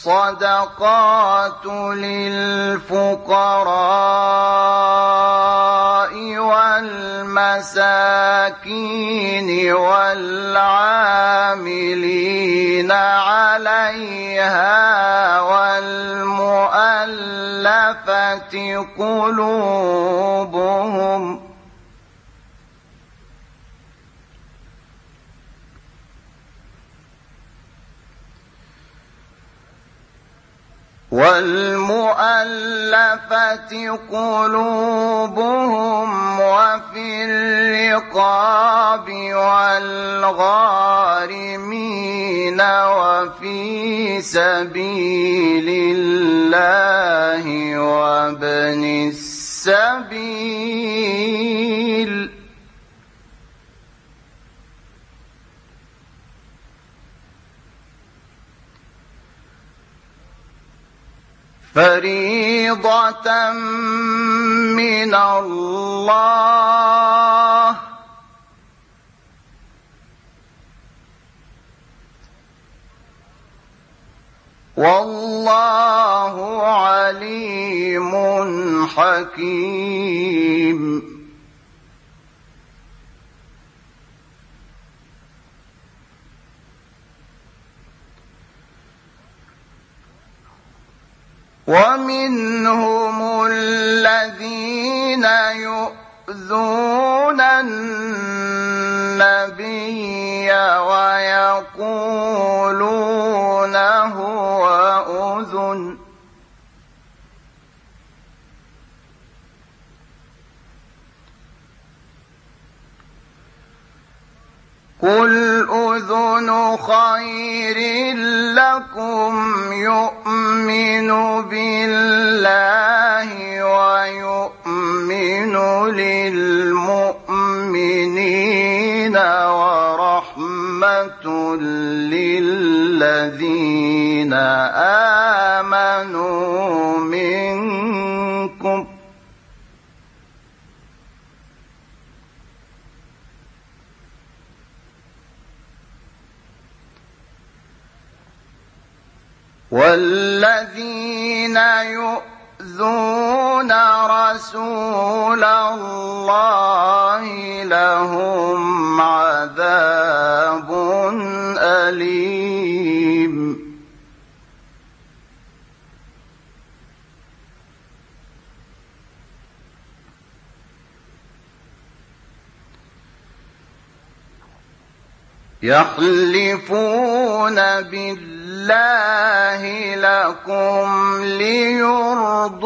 الصدقات للفقراء والمساكين والعاملين عليها والمؤلفة قلوبهم والمؤلفة قلوبهم وفي الرقاب والغارمين وفي سبيل الله وابن السبيل فريضة من الله. والله عليم حكيم. ومنهم الذين يؤذون النبي ويقولون هو أذن قل أذن خير لكم يؤمن بالله ويؤمن للمؤمنين ورحمة للذين آمنوا منكم والذين يؤذون رسول الله لهم عذاب أليم. يحلفون بالله لكم ليرضوكم.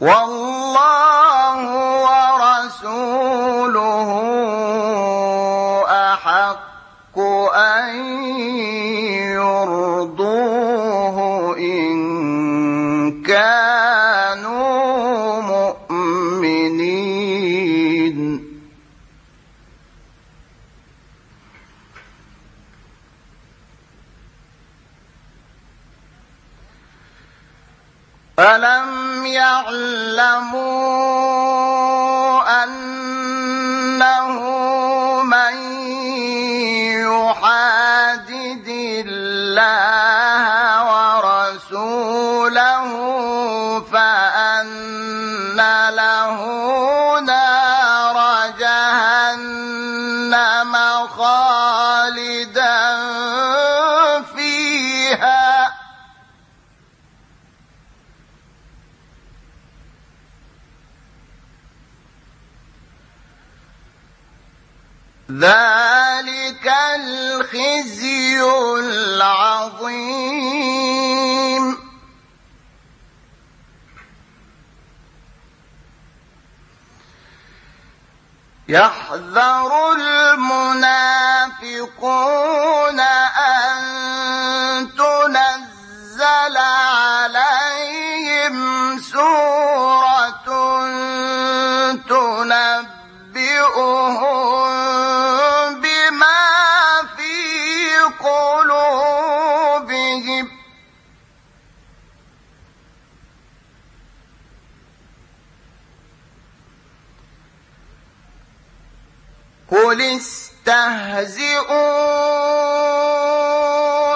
والله ألم يعلموا أنه من يحادد الله ورسوله فأن له نار جهنم خالدا ذلك الخزي العظيم. يحذر يستحقون قل استهزئوا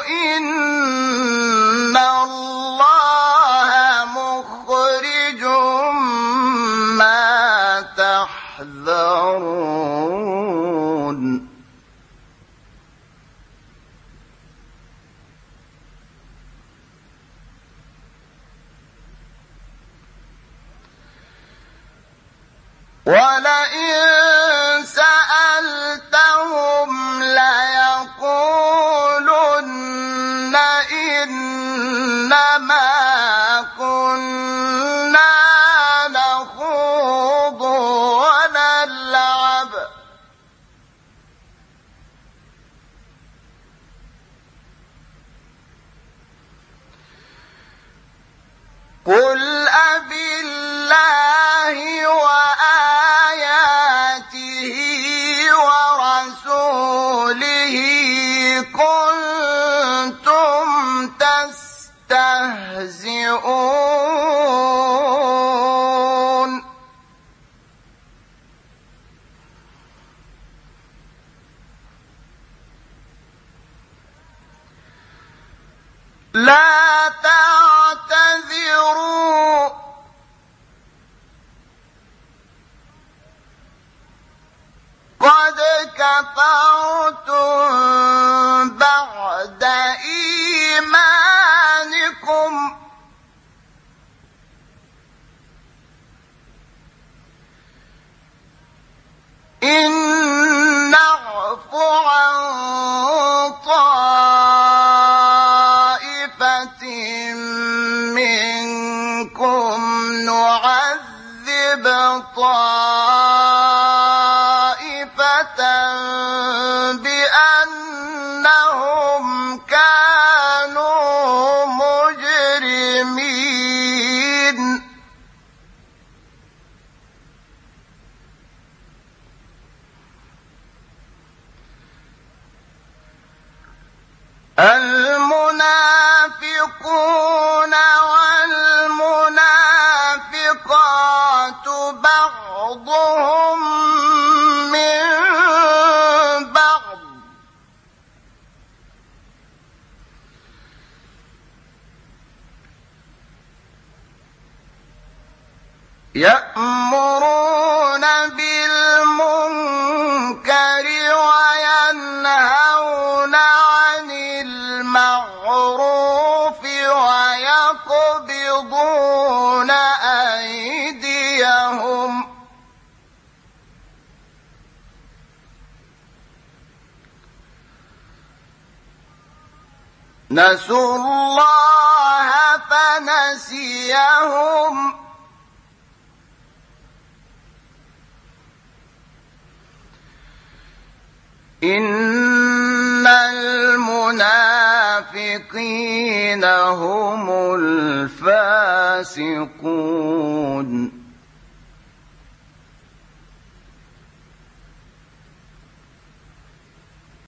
إن الله مخرج ما تحذرون ولئن قل أبالله وآياته ورسوله كنتم تستهزئون لا تعتذروا بعد إيمانكم. إن نعف عن طائفة منكم نعذب طائفة بعضهم من بعض. يأمرون نسوا الله فنسيهم. إن المنافقين هم الفاسقون.